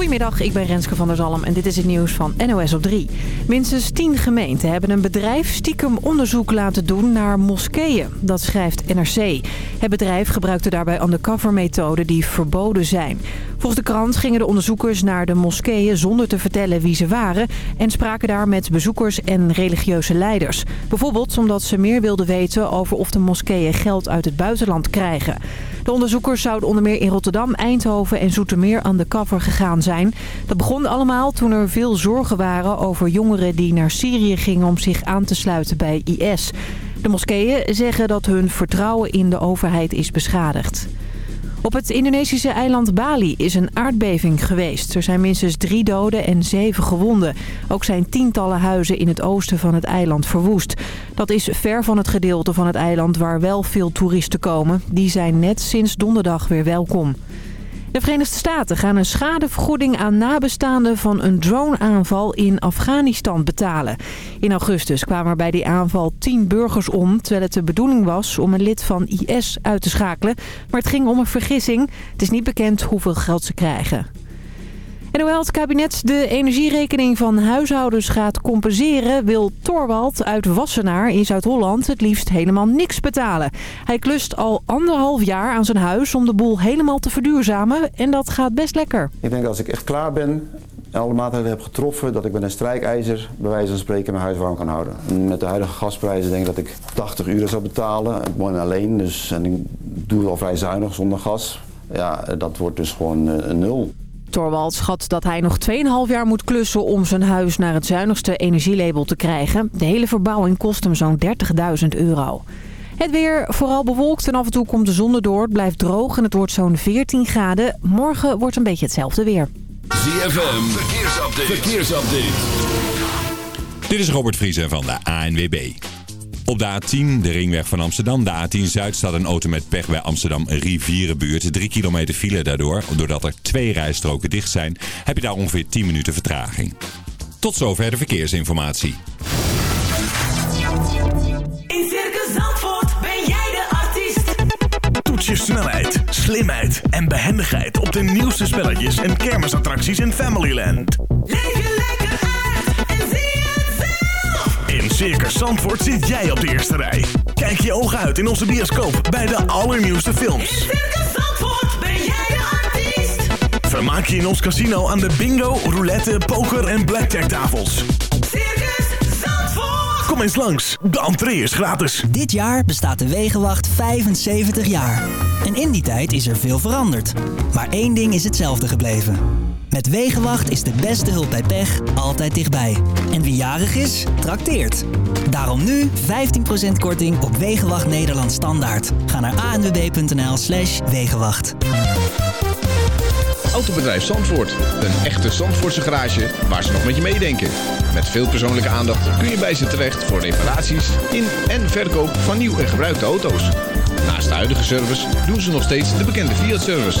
Goedemiddag, ik ben Renske van der Zalm en dit is het nieuws van NOS op 3. Minstens 10 gemeenten hebben een bedrijf stiekem onderzoek laten doen naar moskeeën. Dat schrijft NRC. Het bedrijf gebruikte daarbij undercover methoden die verboden zijn. Volgens de krant gingen de onderzoekers naar de moskeeën zonder te vertellen wie ze waren... en spraken daar met bezoekers en religieuze leiders. Bijvoorbeeld omdat ze meer wilden weten over of de moskeeën geld uit het buitenland krijgen. De onderzoekers zouden onder meer in Rotterdam, Eindhoven en Zoetermeer undercover gegaan zijn. Dat begon allemaal toen er veel zorgen waren over jongeren die naar Syrië gingen om zich aan te sluiten bij IS. De moskeeën zeggen dat hun vertrouwen in de overheid is beschadigd. Op het Indonesische eiland Bali is een aardbeving geweest. Er zijn minstens drie doden en zeven gewonden. Ook zijn tientallen huizen in het oosten van het eiland verwoest. Dat is ver van het gedeelte van het eiland waar wel veel toeristen komen. Die zijn net sinds donderdag weer welkom. De Verenigde Staten gaan een schadevergoeding aan nabestaanden van een droneaanval in Afghanistan betalen. In augustus kwamen er bij die aanval tien burgers om, terwijl het de bedoeling was om een lid van IS uit te schakelen. Maar het ging om een vergissing. Het is niet bekend hoeveel geld ze krijgen. En hoewel het kabinet de energierekening van huishoudens gaat compenseren... wil Torwald uit Wassenaar in Zuid-Holland het liefst helemaal niks betalen. Hij klust al anderhalf jaar aan zijn huis om de boel helemaal te verduurzamen. En dat gaat best lekker. Ik denk als ik echt klaar ben en alle maatregelen heb getroffen... dat ik met een strijkijzer bij wijze van spreken mijn huis warm kan houden. Met de huidige gasprijzen denk ik dat ik 80 uur zou betalen. Ik alleen, dus en ik doe het al vrij zuinig zonder gas. Ja, dat wordt dus gewoon een nul. Torwald schat dat hij nog 2,5 jaar moet klussen om zijn huis naar het zuinigste energielabel te krijgen. De hele verbouwing kost hem zo'n 30.000 euro. Het weer vooral bewolkt en af en toe komt de zon erdoor. Het blijft droog en het wordt zo'n 14 graden. Morgen wordt een beetje hetzelfde weer. ZFM, verkeersupdate. verkeersupdate. Dit is Robert Vriezen van de ANWB. Op de A10, de ringweg van Amsterdam. De A10 Zuid staat een auto met pech bij Amsterdam Rivierenbuurt. Drie kilometer file daardoor. Doordat er twee rijstroken dicht zijn, heb je daar ongeveer 10 minuten vertraging. Tot zover de verkeersinformatie. In Circus Zandvoort ben jij de artiest. Toets je snelheid, slimheid en behendigheid op de nieuwste spelletjes en kermisattracties in Familyland. Leef Circus Zandvoort zit jij op de eerste rij. Kijk je ogen uit in onze bioscoop bij de allernieuwste In films. Circus Zandvoort ben jij de artiest. Vermaak je in ons casino aan de bingo, roulette, poker en blackjack tafels. Circus Zandvoort. Kom eens langs, de entree is gratis. Dit jaar bestaat de Wegenwacht 75 jaar. En in die tijd is er veel veranderd. Maar één ding is hetzelfde gebleven. Met Wegenwacht is de beste hulp bij pech altijd dichtbij. En wie jarig is, trakteert. Daarom nu 15% korting op Wegenwacht Nederland Standaard. Ga naar anwb.nl slash Wegenwacht. Autobedrijf Zandvoort. Een echte Zandvoortse garage waar ze nog met je meedenken. Met veel persoonlijke aandacht kun je bij ze terecht voor reparaties in en verkoop van nieuw en gebruikte auto's. Naast de huidige service doen ze nog steeds de bekende Fiat-service.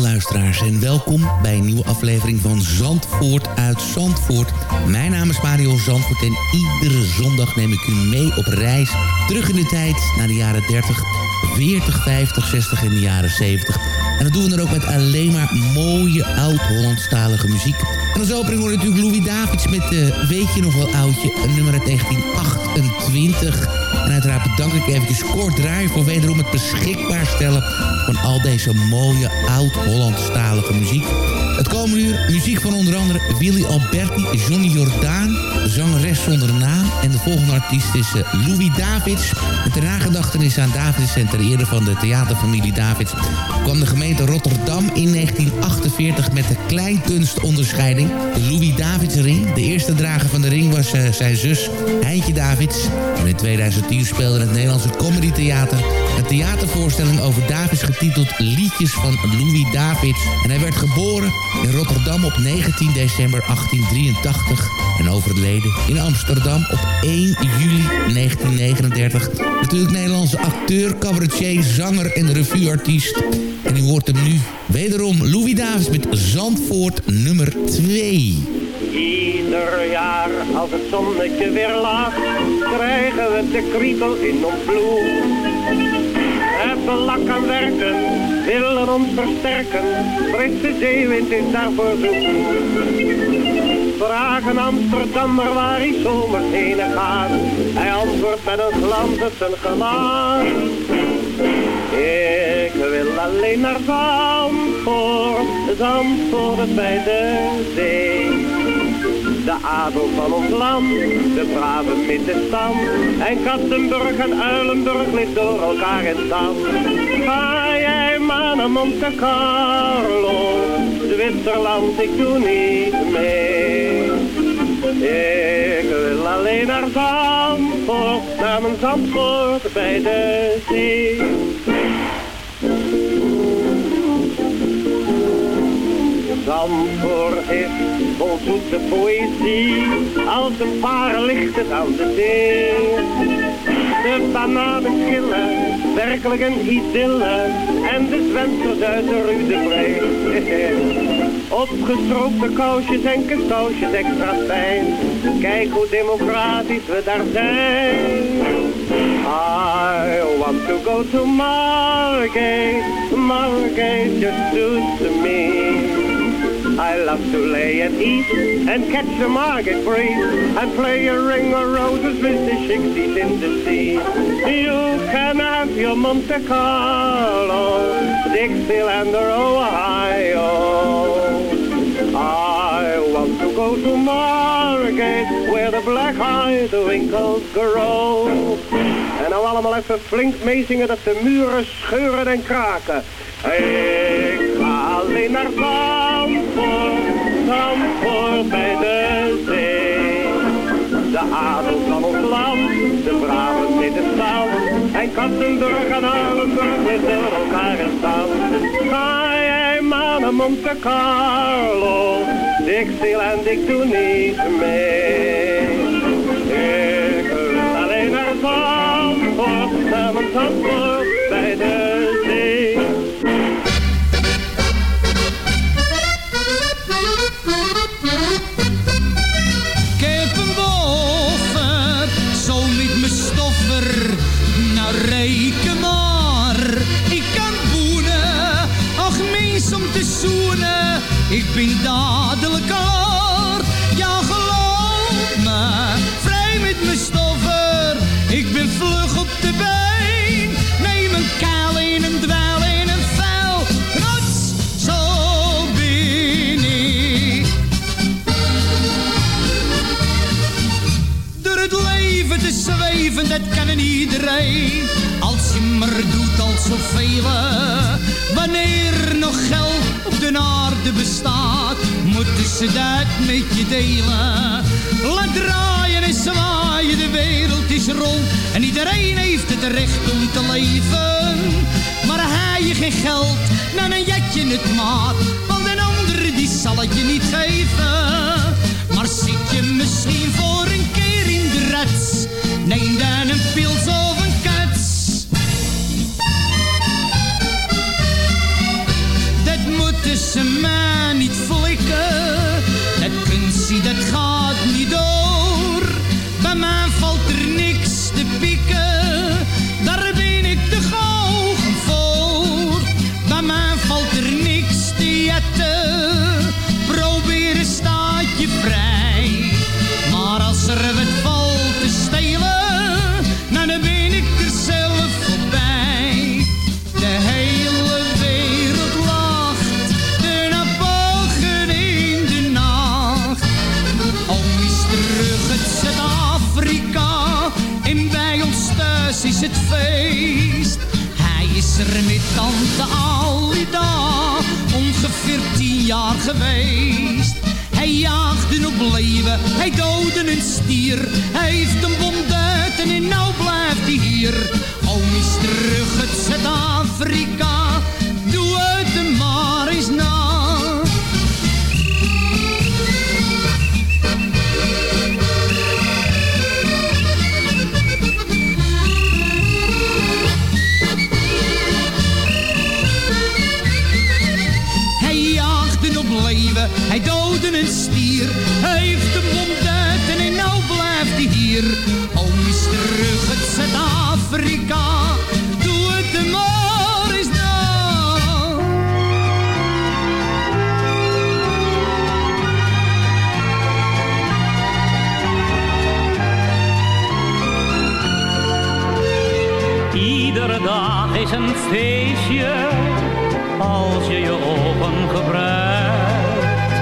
Luisteraars en welkom bij een nieuwe aflevering van Zandvoort uit Zandvoort. Mijn naam is Mario Zandvoort en iedere zondag neem ik u mee op reis terug in de tijd naar de jaren 30, 40, 50, 60 en de jaren 70. En dat doen we dan ook met alleen maar mooie oud-Hollandstalige muziek. En als opening hoor natuurlijk Louis Davids met uh, Weet je nog wel oudje, nummer uit 1928. En uiteraard bedank ik eventjes Kort Draai voor wederom het beschikbaar stellen van al deze mooie oud-Hollandstalige muziek. Het komende uur muziek van onder andere Willy Alberti, Johnny Jordaan, zangeres zonder naam. En de volgende artiest is uh, Louis Davids. En ter nagedachtenis aan Davids en ter van de theaterfamilie Davids... kwam de gemeente Rotterdam in 1948 met de kleinkunstonderscheiding. De Louis Davids ring. De eerste drager van de ring was uh, zijn zus Heintje Davids. En in 2010 speelde het Nederlandse Comedy Theater... een theatervoorstelling over Davids getiteld Liedjes van Louis Davids. En hij werd geboren in Rotterdam op 19 december 1883 en overleden in Amsterdam op 1 juli 1939. Natuurlijk Nederlandse acteur, cabaretier, zanger en revueartiest. En u hoort hem nu wederom Louis Davis met Zandvoort nummer 2. Ieder jaar als het zonnetje weer lacht, krijgen we de kriebel in ons bloed. Hebben lak aan werken, willen ons versterken, frisse zeewind is daarvoor zoek. Vragen Amsterdammer waar hij zomers heen gaat, hij antwoordt met een glans op zijn gelaat. Ik wil alleen naar Zandvoort, Zandvoort bij de zee. De adel van ons land, de brave middenstand. En Kattenburg en Uilenburg ligt door elkaar in stand. Ga jij maar naar Monte Carlo, Zwitserland, ik doe niet mee. Ik wil alleen naar Zandvoort, naar mijn Zandvoort bij de zee. Zandvoort is vol zoete poëzie, als een paar het aan de zee. De bananen schillen, werkelijk een idylle, en de zwemsters uit de Rudebrei. Opgestroopte kousjes en kastousjes extra fijn, kijk hoe democratisch we daar zijn. I want to go to Margate, Margate just suits me. I love to lay at ease and catch the market breeze and play a ring of roses with the shixies in the sea. You can have your Monte Carlo, Dixieland or Ohio. I want to go to Margate where the black-eyed winkels grow. En nou allemaal even flink meezingen dat de muren scheuren en kraken. Ik ga alleen naar Zandvoort bij de zee. De adel van ons land, de brave middenstand. En Kattenburg en Alenburg met door elkaar in stand. Ga jij maar naar Monte Carlo, Dixieland, ik doe niet mee. Ik wil alleen naar Zandvoort, naar mijn Zandvoort bij de ik ben dadelijk klaar. Ja geloof me, vrij met mijn stoffer. Ik ben vlug op de been, neem een kuil in een dweil in een vuil. Rots, zo ben ik. Door het leven te zweven, dat kan een iedereen. Als je maar doet als zoveel. Wanneer nog geld bestaat, moeten ze dat met je delen. Laat draaien en zwaaien, de wereld is rond. En iedereen heeft het recht om te leven. Maar hij je geen geld, dan een jetje het maat. Want een ander die zal het je niet geven. Maar zit je misschien voor een keer in de rats? Neem dan een pils of ze maar niet flikken. Dat kunstje dat gaat jaar geweest. Hij jaagde op leven, hij doodde een stier. Hij heeft een bonduiten en nou blijft hij hier. Oom is terug uit Zuid-Afrika, een feestje als je je ogen gebruikt.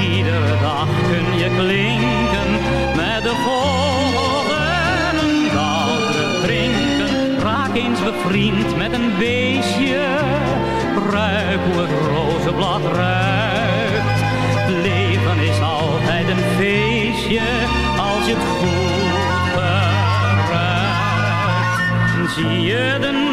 Iedere dag kun je klinken met de vogels en een drinken. Raak eens bevriend met een beestje, ruik hoe het rozenblad ruikt. Leven is altijd een feestje als je het goed gebruikt. Zie je de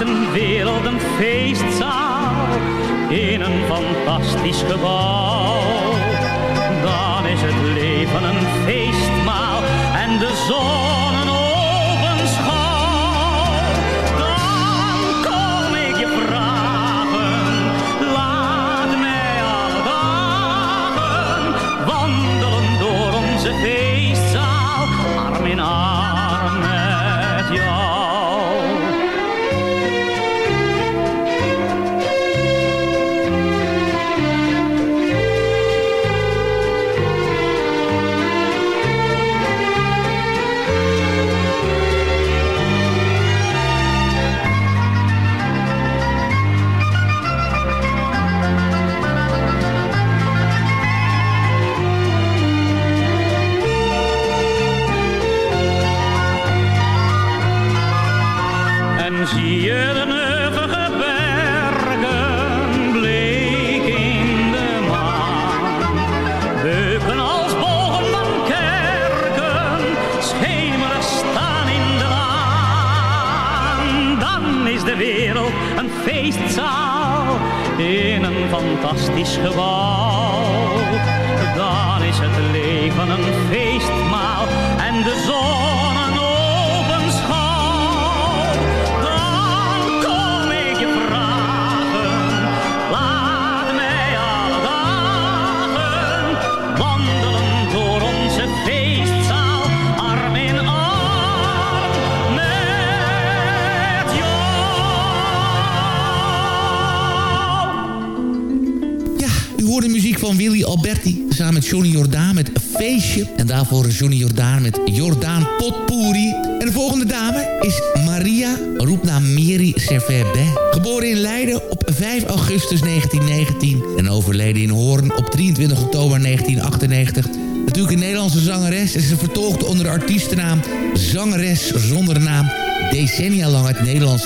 Een wereld een feestzaal, in een fantastisch gebouw. Dan is het leven een feestmaal en de zon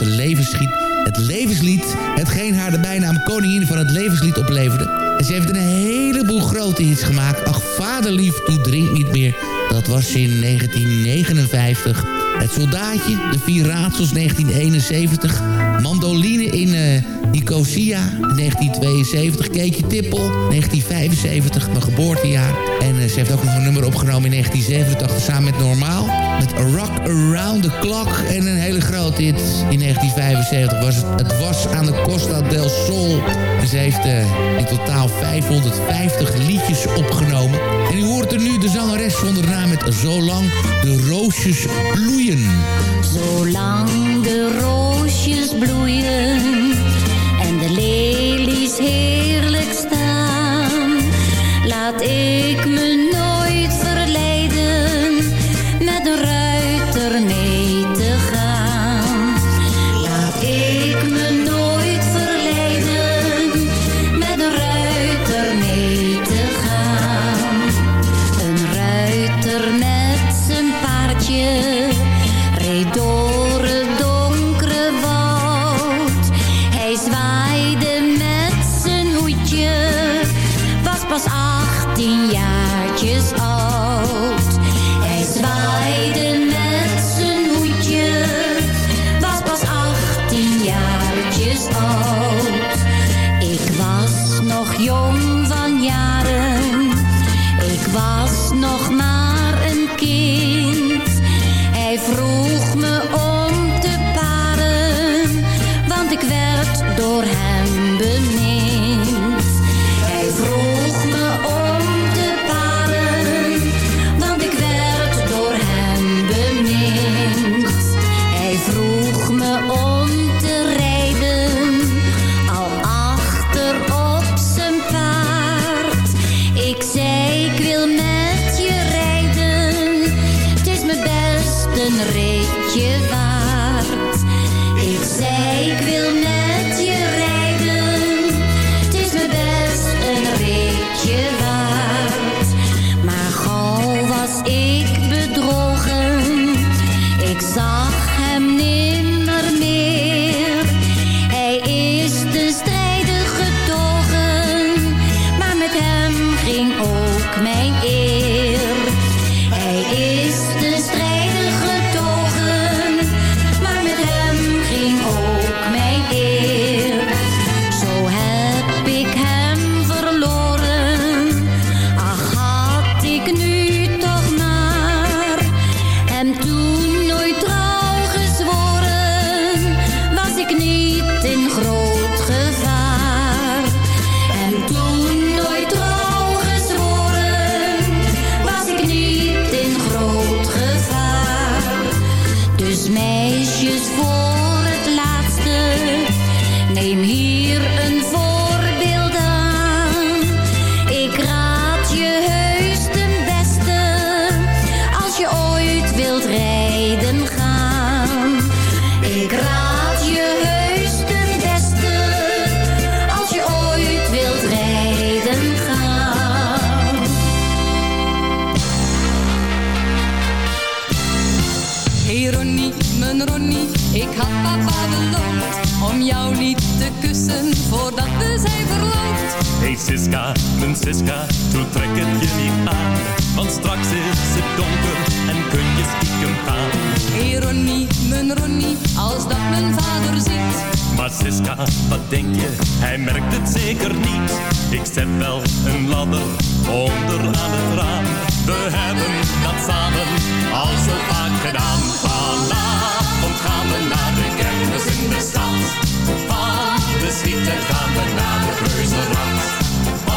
Nederlandse levenslied. Het levenslied, hetgeen haar de bijnaam koningin van het levenslied opleverde. En ze heeft een heleboel grote hits gemaakt. Ach, vaderlief, doe drink niet meer. Dat was in 1959. Het soldaatje, de vier raadsels 1971. Mandoline in eh, Nicosia in 1972. Keetje Tippel 1975, mijn geboortejaar. En eh, ze heeft ook nog een nummer opgenomen in 1987 samen met Normaal. Met Rock Around the Clock. En een hele grote hit in 1975 was het. Het was aan de Costa del Sol. En ze heeft eh, in totaal 550 liedjes opgenomen. En u hoort er nu de zangeres zonder naam met Zolang de roosjes bloeien. Zolang de roosjes bloeien en de lelies heerlijk staan, laat ik me give up. Wat denk je, hij merkt het zeker niet. Ik zet wel een ladder onder aan het raam. We hebben dat samen al zo vaak gedaan. Vanavond gaan we naar de kermis in de stad. Van de schieten gaan we naar de reuzenrad.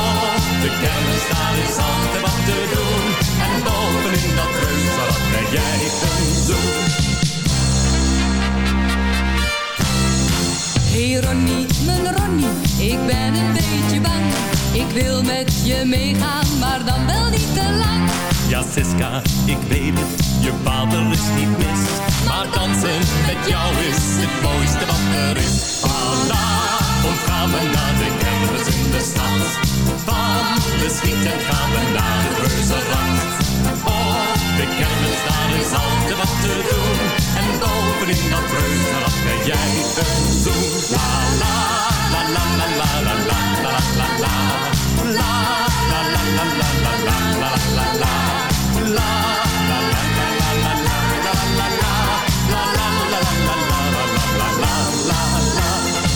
Op de kermis daar is altijd wat te doen. En bovenin dat reuzenrad krijg jij een zoen. Hey Ronnie, mijn Ronnie, ik ben een beetje bang. Ik wil met je meegaan, maar dan wel niet te lang. Ja, Siska, ik weet het, je vader is niet mis. Maar dansen met jou is het mooiste wat er is. Vanavond gaan we naar de kermis in de stad. Van de schieten gaan we naar het reuzenrad. Op de kermis, daar altijd wat te doen. En bovenin dat reuzenrad krijg jij een zoen. La la, la la la la la la la la la. La la la la la la la la la la. La la la la la la la la la la. La la la la la la la la la la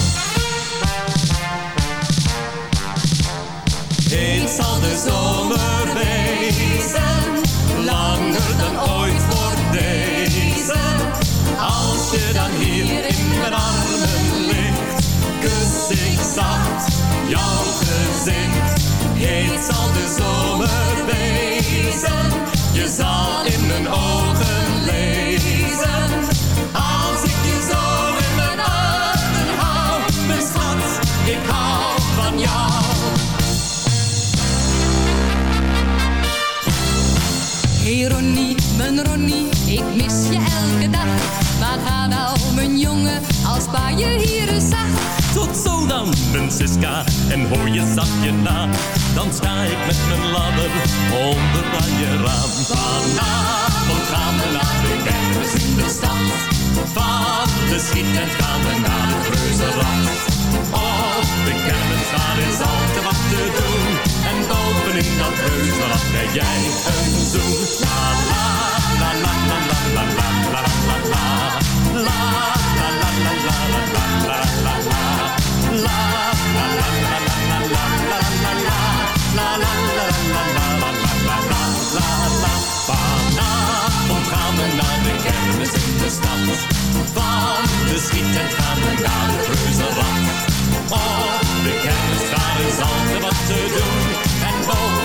Het zal de zomer wezen, langer dan ooit voor deze. Als je dan hier in mijn armen ligt, kus ik zacht jouw gezicht. Het zal de zomer wezen, je zal in mijn ogen lezen. Als ik je zo in mijn armen hou, mijn schat, ik hou van jou. Hey Ronnie, mijn Ronnie, ik mis je elke dag. Maar ga nou, mijn jongen, als pa je hier eens zag. Tot zo dan, mijn Siska, en hoor je zachtje na. Dan sta ik met mijn ladder onder aan je raam. Vanavond gaan we naar de kermis in de stad. Van de schieten gaan we naar het reuzenrad. Op de kermis, daar is wat te doen. En bovenin dat reuzenrad krijg jij een zoen. La la, la la la la la la la la la. La la la la la la la la la la. La la la la la la la la la la. La la la la la la la la la la la. Vanavond gaan we naar de kermis in de stad. Van de schieten gaan we naar het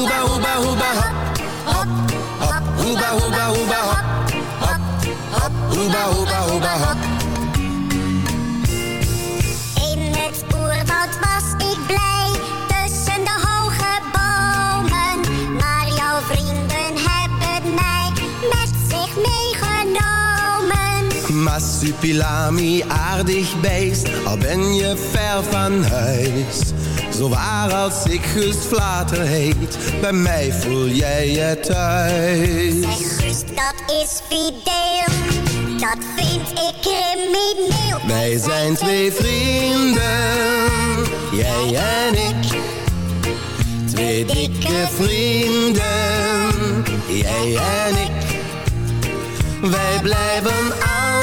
Hoeba, hoeba, hoeba, hop, hop, hop. Hoeba, hoeba, hoeba, hop, hop, hop. Hoeba, hoeba, hoeba, hop. In het oerwoud was ik blij tussen de hoge bomen. Maar jouw vrienden hebben mij met zich meegenomen. Massupilami, aardig beest, al ben je ver van huis. Zo waar als ik Gust Vlater heet, bij mij voel jij je thuis. Gust, dat is fideel, dat vind ik crimineel. Wij zijn twee vrienden, jij en ik. Twee dikke vrienden, jij en ik. Wij blijven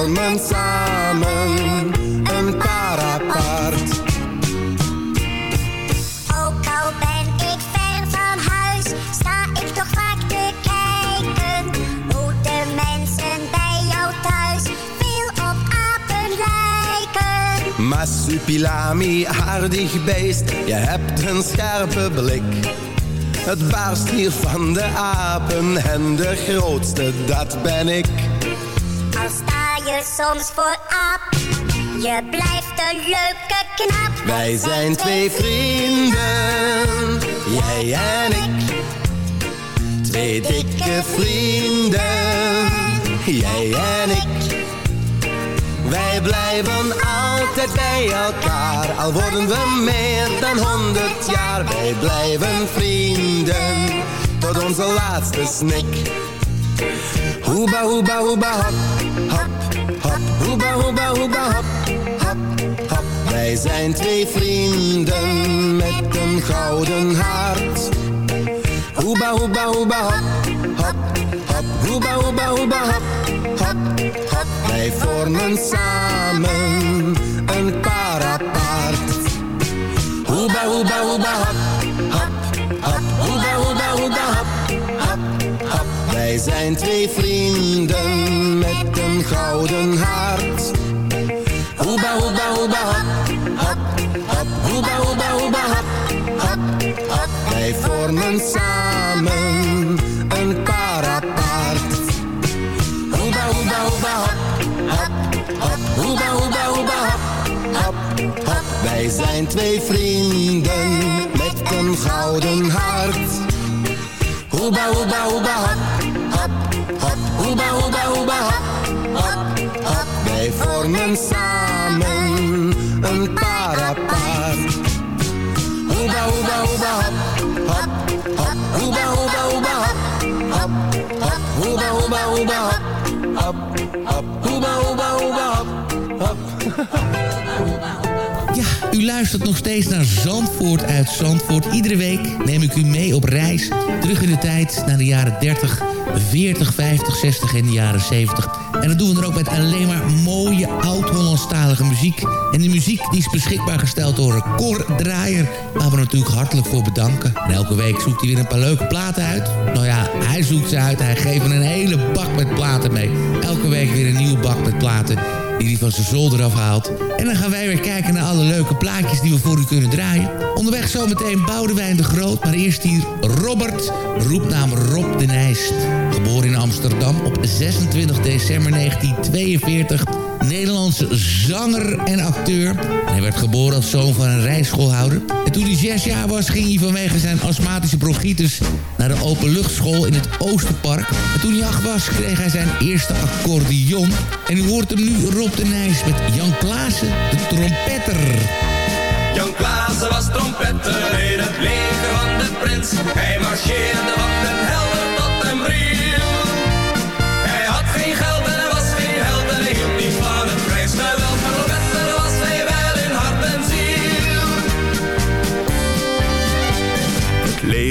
Vormen samen een paar apart. Ook al ben ik ver van huis, sta ik toch vaak te kijken hoe de mensen bij jou thuis veel op apen lijken. Masupilami, aardig beest, je hebt een scherpe blik. Het baarst hier van de apen en de grootste, dat ben ik. Soms voor je blijft een leuke knap. Wij zijn twee vrienden, jij en ik. Twee dikke vrienden, jij en ik. Wij blijven altijd bij elkaar, al worden we meer dan honderd jaar. Wij blijven vrienden, tot onze laatste snik. Hoeba, hoeba, hoeba, hop, hop, hop. Hoeba, hoeba, hoeba, hop, hop, hop. Wij zijn twee vrienden met een gouden hart. Hoeba, hoeba, hoeba, hop, hop, hop. Hoeba, hoeba, hoeba, hop, hop, hop. Wij vormen samen een paar apart. Hoeba, hoeba, hoeba, hop, zijn twee vrienden met een gouden hart. Hoeba, hoeba, hoeba, hop, hop, hop. Hoeba, hoeba. Wij vormen samen een paar apart. Hoeba, hoeba, hoeba, hop, hop, hop. Hoeba, hoeba. Wij zijn twee vrienden met een gouden hart. Hoeba, hoeba, hoeba, hop, Vormen samen een paar apart. Hoeba, hoeba, hoeba, hop, hop, hop. Hoeba, hoeba, hoeba, hop, hop, hop. Hoeba, hoeba, hoeba, hop, hop, hop. Hoeba, hoeba, hoeba, hop, hop. U luistert nog steeds naar Zandvoort uit Zandvoort. Iedere week neem ik u mee op reis. Terug in de tijd naar de jaren 30, 40, 50, 60 en de jaren 70. En dat doen we dan ook met alleen maar mooie oud-Hollandstalige muziek. En die muziek die is beschikbaar gesteld door Cor Draaier. Waar we natuurlijk hartelijk voor bedanken. En elke week zoekt hij weer een paar leuke platen uit. Nou ja, hij zoekt ze uit. Hij geeft een hele bak met platen mee. Elke week weer een nieuwe bak met platen die hij van zijn zolder afhaalt. En dan gaan wij weer kijken naar alle leuke plaatjes die we voor u kunnen draaien. Onderweg zometeen Boudewijn de Groot, maar eerst hier Robert, roepnaam Rob de Nijs. Geboren in Amsterdam op 26 december 1942... Nederlandse zanger en acteur. Hij werd geboren als zoon van een rijschoolhouder. En toen hij zes jaar was, ging hij vanwege zijn astmatische bronchitis... naar de openluchtschool in het Oosterpark. En toen hij acht was, kreeg hij zijn eerste accordeon. En u hoort hem nu Rob de Nijs met Jan Klaassen, de trompetter. Jan Klaassen was trompetter in het leger van de prins. Hij marcheerde van den helder tot den bril.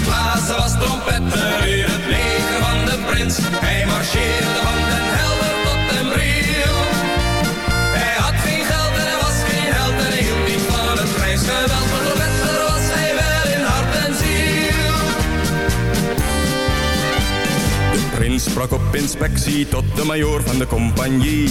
Klaassen was trompetter in het leger van de prins. Hij marcheerde van den helder tot den bril. Hij had geen geld en hij was geen held en hij hield niet van het prijsgeweld. Maar trompetter was hij wel in hart en ziel. De prins sprak op inspectie tot de majoor van de compagnie.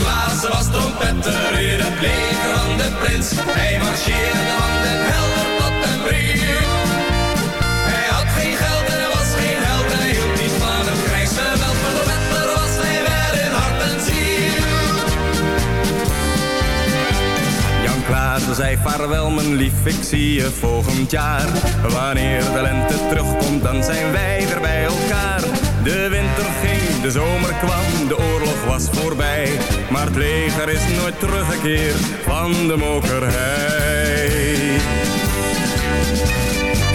Klaassen was trompetter in het leger van de prins. Hij marcheerde van den helder tot den bril. Hij had geen geld en hij was geen held en hij hield niet van het krijgsgeweld. Maar trompetter was hij wel in hart en ziel. Jan Klaassen zei vaarwel mijn lief, ik zie je volgend jaar. Wanneer de lente terugkomt, dan zijn wij weer bij elkaar. De winter ging, de zomer kwam, de oorlog was voorbij. Maar het leger is nooit teruggekeerd van de mokerhei.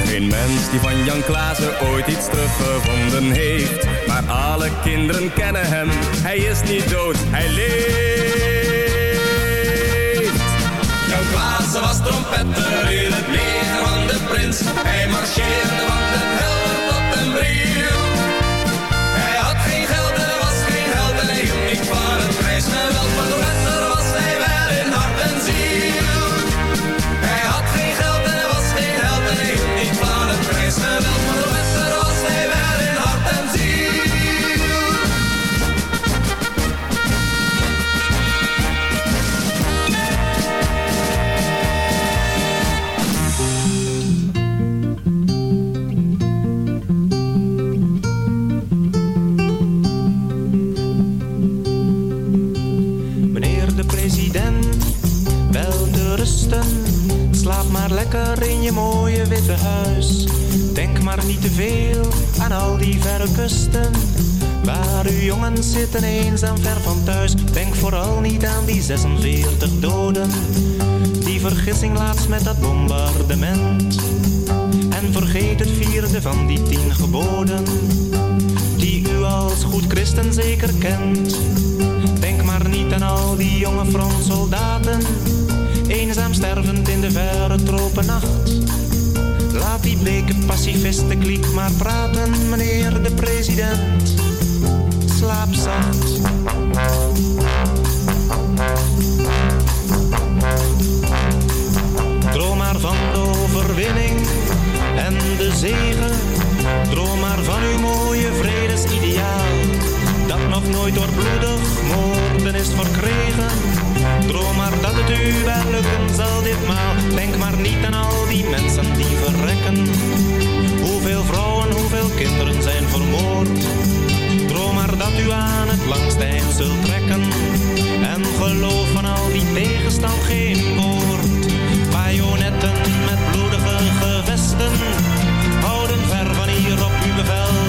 Geen mens die van Jan Klaassen ooit iets teruggevonden heeft. Maar alle kinderen kennen hem, hij is niet dood, hij leeft. Jan Klaassen was trompetter in het leger van de prins. Hij marcheerde van den helder tot den bril. Van het eenzaam ver van thuis. Denk vooral niet aan die 46 doden. Die vergissing laatst met dat bombardement. En vergeet het vierde van die tien geboden. Die u als goed christen zeker kent. Denk maar niet aan al die jonge frontsoldaten, eenzaam stervend in de verre tropennacht. Laat die bleke pacifisten kliek maar praten, meneer de president. Slaap. Droom maar van de overwinning en de zegen. Droom maar van uw mooie vredesideaal. Dat nog nooit door bloedig moorden is verkregen. Droom maar dat het u wel lukken zal ditmaal. Denk maar niet aan al die mensen die verrekken. Hoeveel vrouwen, hoeveel kinderen zijn vermoord. Dat u aan het langste eind zult trekken. En geloof van al die tegenstand geen woord. Bajonetten met bloedige gevesten. Houden ver van hier op uw bevel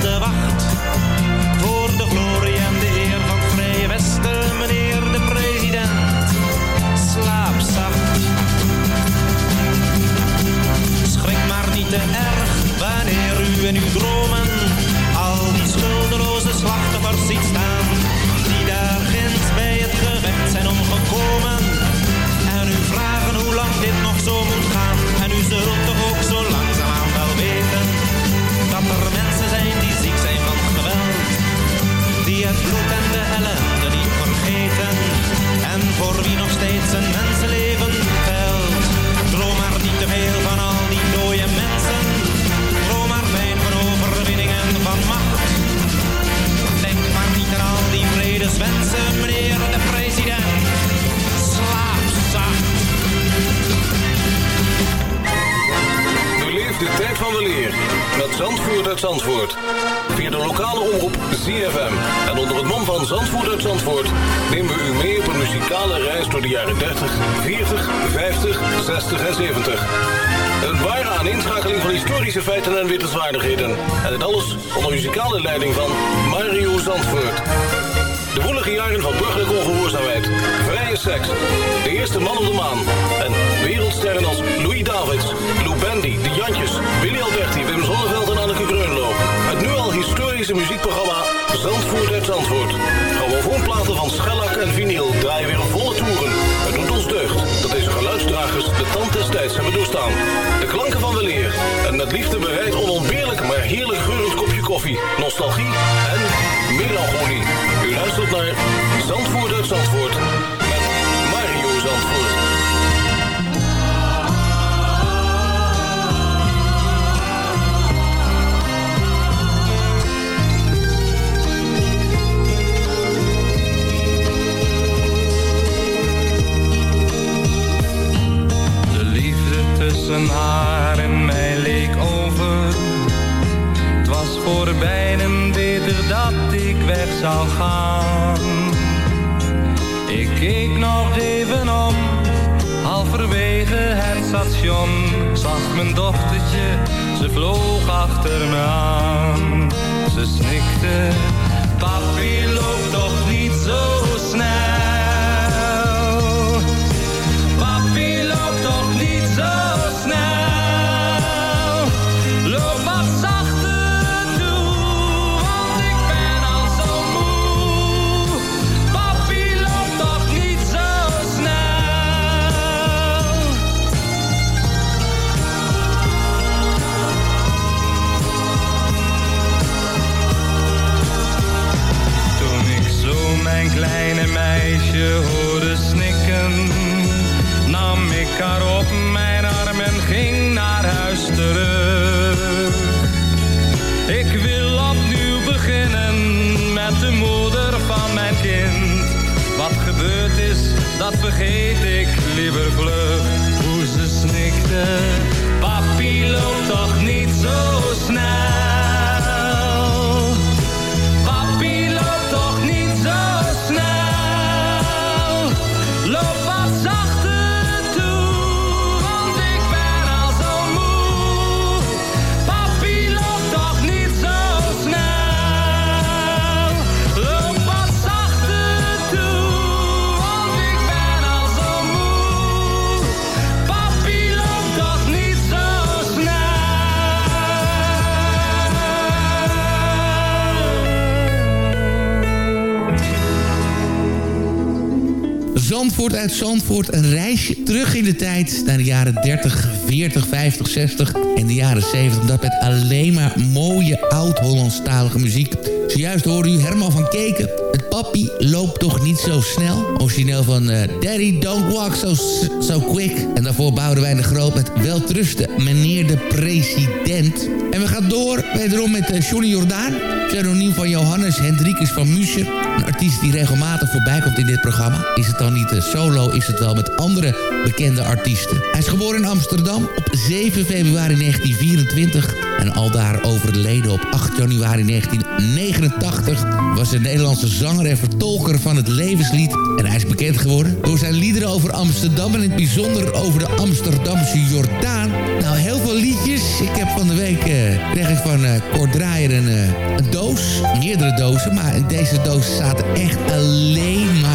Zandvoort uit Zandvoort. Een reisje terug in de tijd naar de jaren 30, 40, 50, 60 en de jaren 70. Dat met alleen maar mooie oud-Hollandstalige muziek. Zojuist hoorde u Herman van Keken. Het papi loopt toch niet zo snel. Origineel van eh, Daddy Don't Walk So, so Quick. En daarvoor bouwden wij de groot met Weltrusten, meneer de president. En we gaan door wederom met eh, Johnny Jordaan. Pseudoniem van Johannes Hendrikus van Muscher. Een artiest die regelmatig voorbij komt in dit programma. Is het dan niet eh, solo, is het wel met andere bekende artiesten. Hij is geboren in Amsterdam op 7 februari 1924. En al daar overleden op 8 januari 1989 was een Nederlandse zanger en vertolker van het levenslied. En hij is bekend geworden door zijn liederen over Amsterdam... en in het bijzonder over de Amsterdamse Jordaan. Nou, heel veel liedjes. Ik heb van de week, eh, kreeg ik van eh Kort Draaier een, eh, een doos. Meerdere dozen, maar in deze doos zaten echt alleen maar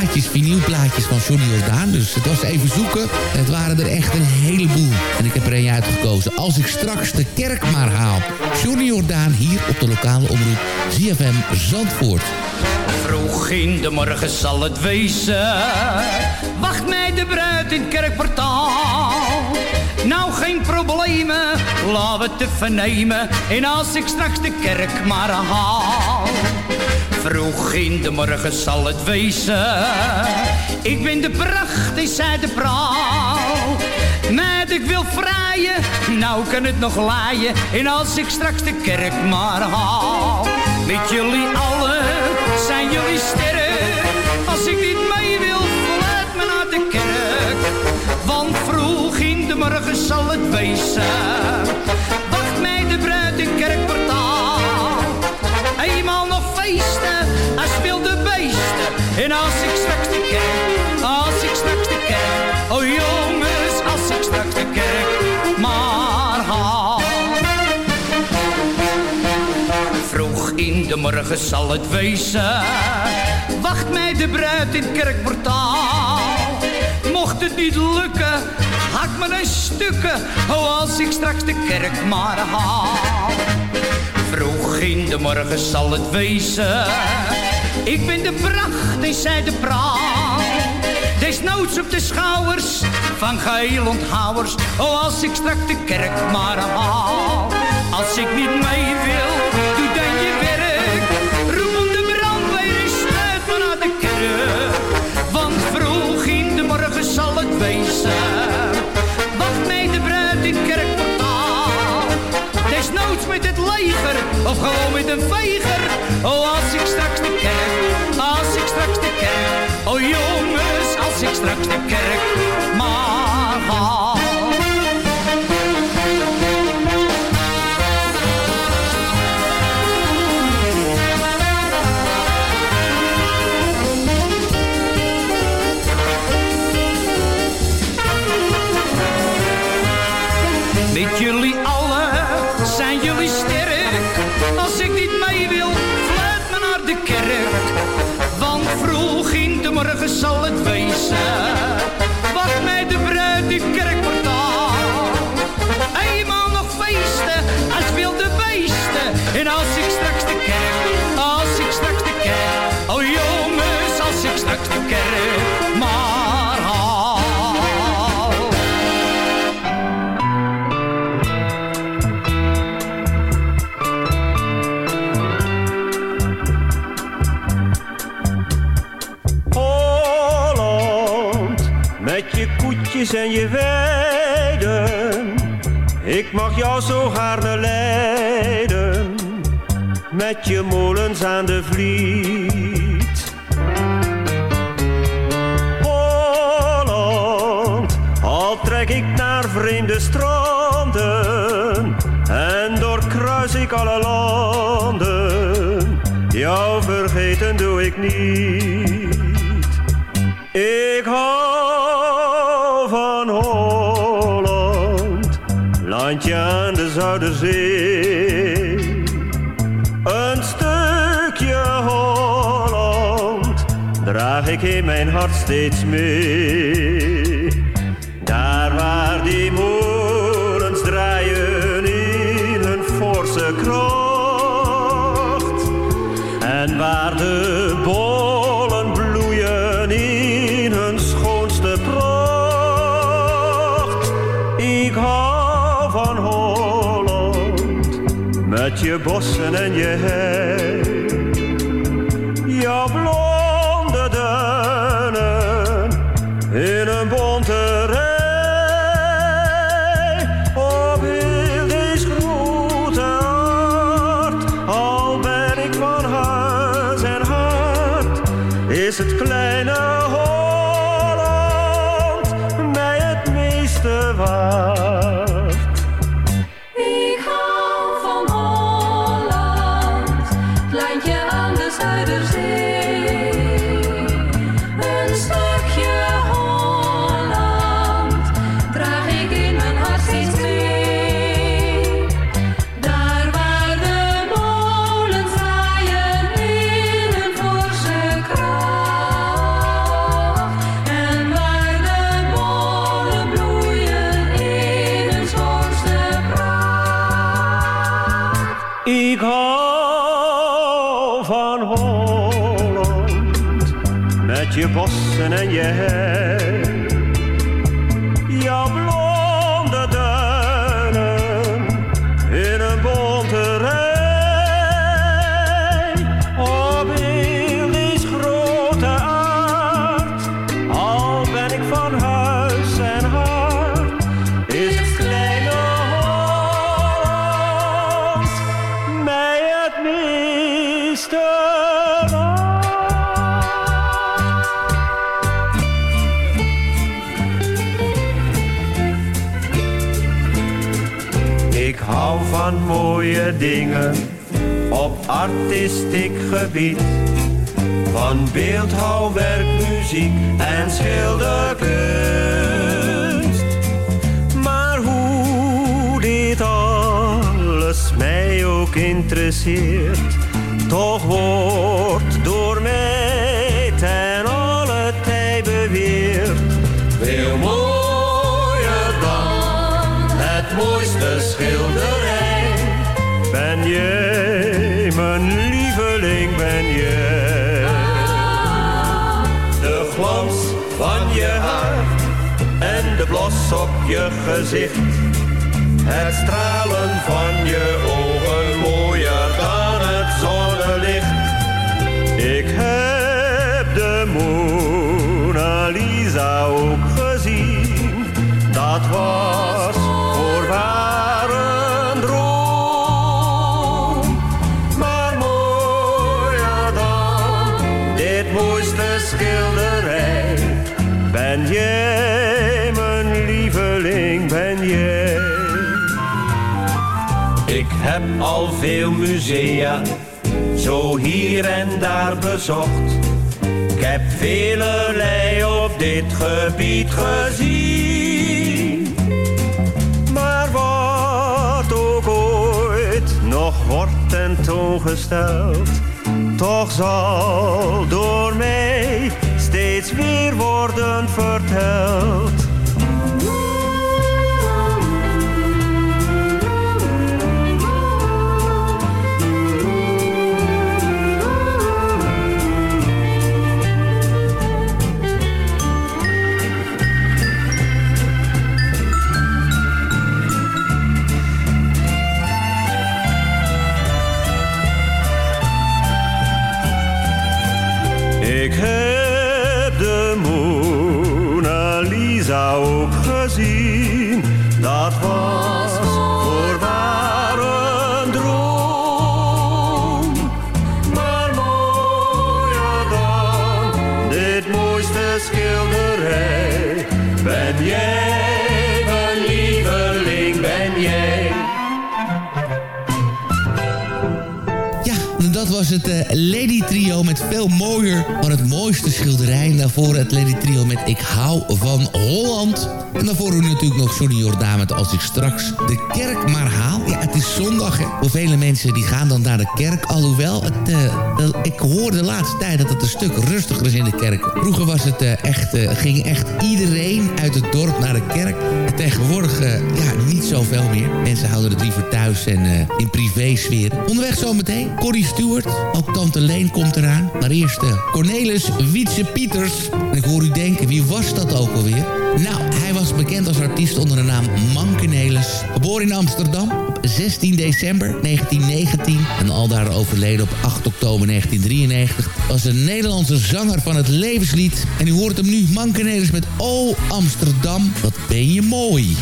plaatjes, vinylplaatjes van Johnny Jordaan. Dus het was even zoeken. Het waren er echt een heleboel. En ik heb er een uitgekozen. Als ik straks de kerk maar haal. Johnny Jordaan hier op de lokale omroep ZFM Zandvoort. Vroeg in de morgen zal het wezen. Wacht mij de bruid in het kerkportaal. Nou, geen problemen, we het even nemen. En als ik straks de kerk maar haal. Vroeg in de morgen zal het wezen. Ik ben de pracht, is zij de praal. Met ik wil vrijen, nou kan het nog laaien. En als ik straks de kerk maar haal. Met jullie allen zijn jullie sterren. Als ik niet mee wil, laat me naar de kerk. Want vroeg in de morgen zal het wezen. En als ik straks de kerk, als ik straks de kerk. Oh jongens, als ik straks de kerk maar haal. Vroeg in de morgen zal het wezen. Wacht mij de bruid in het kerkportaal. Mocht het niet lukken, hak me een stukken. Oh, als ik straks de kerk maar haal. Vroeg in de morgen zal het wezen. Ik ben de pracht en zij de. De Desnoods op de schouwers van geheel onthouwers. Oh, als ik straks de kerk maar haal. Als ik niet mee wil, met het leger of gewoon met een veger. Oh, als ik straks de kerk, als ik straks de kerk. Oh jongens, als ik straks de kerk maar in de je weiden. Ik mag jou zo gaarne leiden, met je molens aan de vliet. Holland, al trek ik naar vreemde stranden en doorkruis ik alle landen. Jou vergeten doe ik niet. Hart steeds mee. Daar waar die molens draaien in hun forse kracht. En waar de bollen bloeien in hun schoonste pracht. Ik hou van Holland, met je bossen en je hei. Bossen artistiek gebied. Van beeldhouwwerk, muziek en schilderkunst. Maar hoe dit alles mij ook interesseert, toch wordt op je gezicht. Het stralen van je ogen mooier dan het zonnelicht. Ik heb de Mona Lisa ook gezien. Dat was voorwaar een droom. Maar mooier dan dit mooiste schilderij. Ben ben Ik heb al veel musea, zo hier en daar bezocht. Ik heb velelei op dit gebied gezien. Maar wat ook ooit nog wordt tentoongesteld, toch zal door mij steeds weer worden verteld. Was het eh, Lady Trio met veel mooier van het mooiste schilderij. Daarvoor het Lady Trio met Ik hou van Holland. En daarvoor u natuurlijk nog Johnny Jordaan met Als ik straks de kerk maar haal. Het is zondag hè. Vele mensen die gaan dan naar de kerk. Alhoewel, het, eh, ik hoor de laatste tijd dat het een stuk rustiger is in de kerk. Vroeger was het eh, echt, eh, ging echt iedereen uit het dorp naar de kerk. En tegenwoordig ja, niet zoveel meer. Mensen houden het liever thuis en in privésfeer. Onderweg zometeen Corrie Stewart. Ook Tante Leen komt eraan. Maar eerst Cornelis Wietse Pieters. En ik hoor u denken, wie was dat ook alweer? Nou, hij was bekend als artiest onder de naam Mankenelis. Geboren in Amsterdam 16 december 1919 en aldaar overleden op 8 oktober 1993... was een Nederlandse zanger van het levenslied. En u hoort hem nu, Mankenelis met O Amsterdam, wat ben je mooi.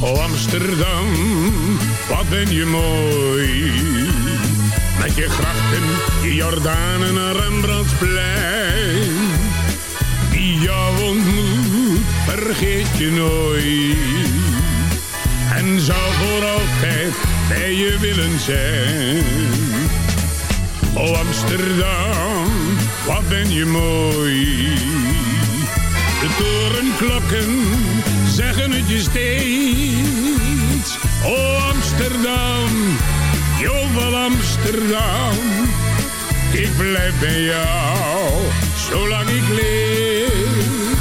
Oh Amsterdam, wat ben je mooi. Met je grachten, je Jordanen en Rembrandtsplein. Wie jou ontmoet, vergeet je nooit. En zou voor altijd bij je willen zijn. Oh Amsterdam, wat ben je mooi. De torenklokken zeggen het je steeds. Oh Amsterdam, jovel Amsterdam. Ik blijf bij jou, zolang ik leef.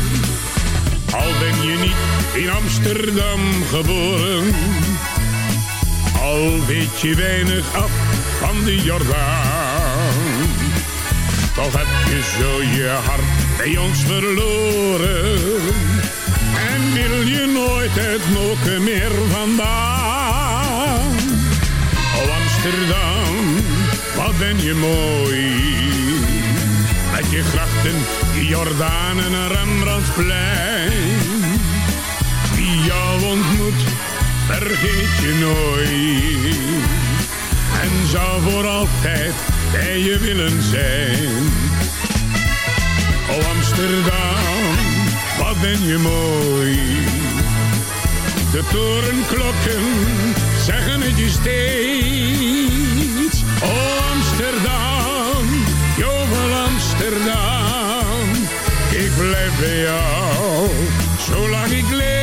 Al ben je niet in Amsterdam geboren. Al weet je weinig af van de Jordaan. Toch heb je zo je hart bij ons verloren. En wil je nooit het moken meer vandaan. Oh Amsterdam, wat ben je mooi. Je grachten, je Jordanen en Rembrandtsplein. Wie jou ontmoet, vergeet je nooit. En zou voor altijd bij je willen zijn. Oh Amsterdam, wat ben je mooi. De torenklokken zeggen het je steeds. Oh Amsterdam. Ik blijf bij jou, zolang ik leef.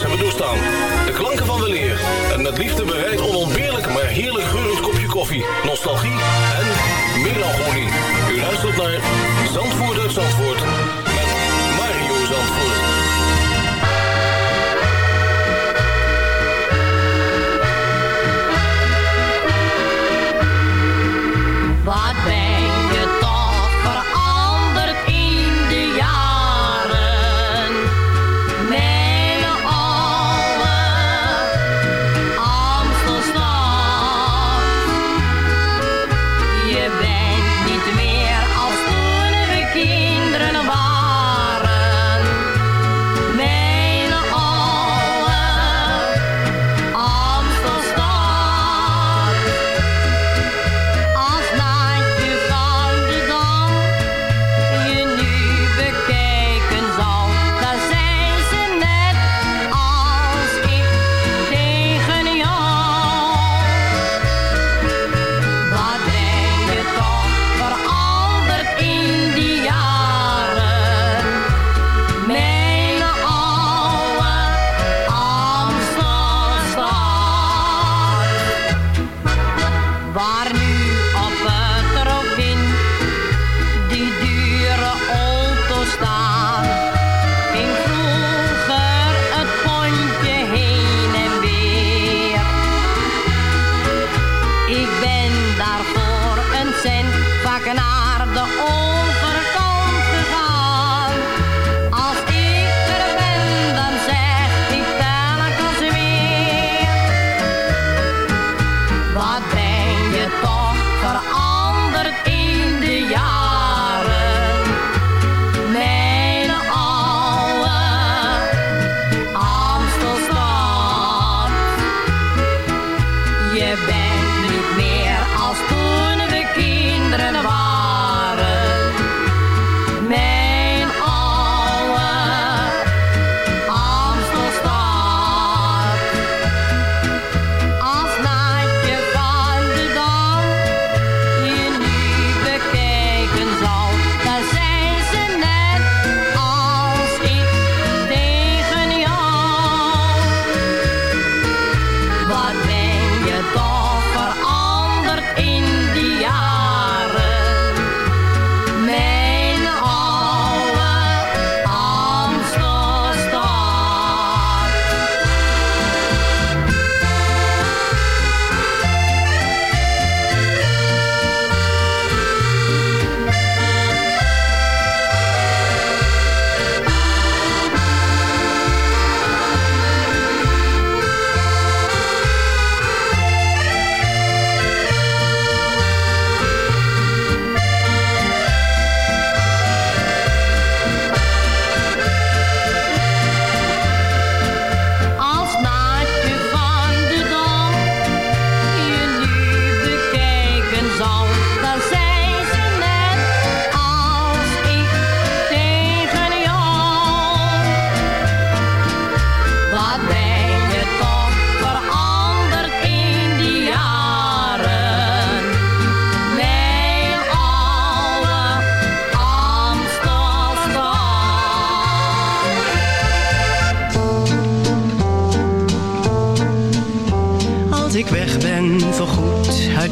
hebben doorstaan. De klanken van weleer en met liefde bereid onontbeerlijk maar heerlijk geurend kopje koffie, nostalgie en melancholie. U luistert naar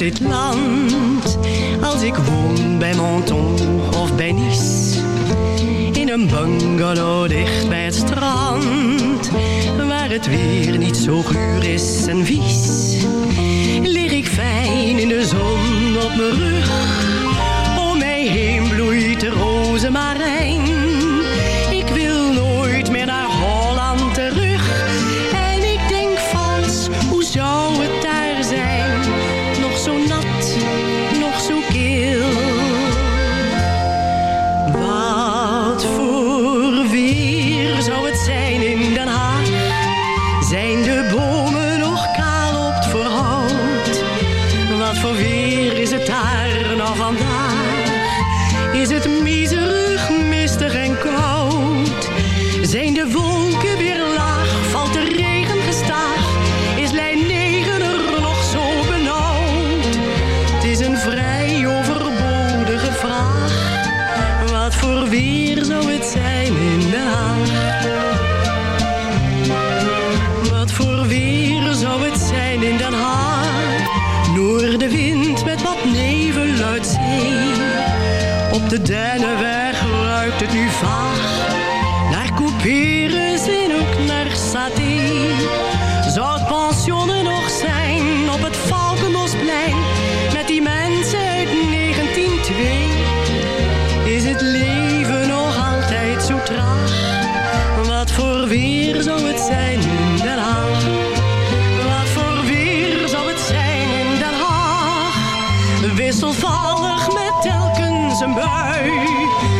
dit land. Als ik woon bij Menton of bij Nice. In een bungalow dicht bij het strand. Waar het weer niet zo guur is en vies. Lig ik fijn in de zon op mijn rug. Om mij heen bloeit de rozemarijn. 来。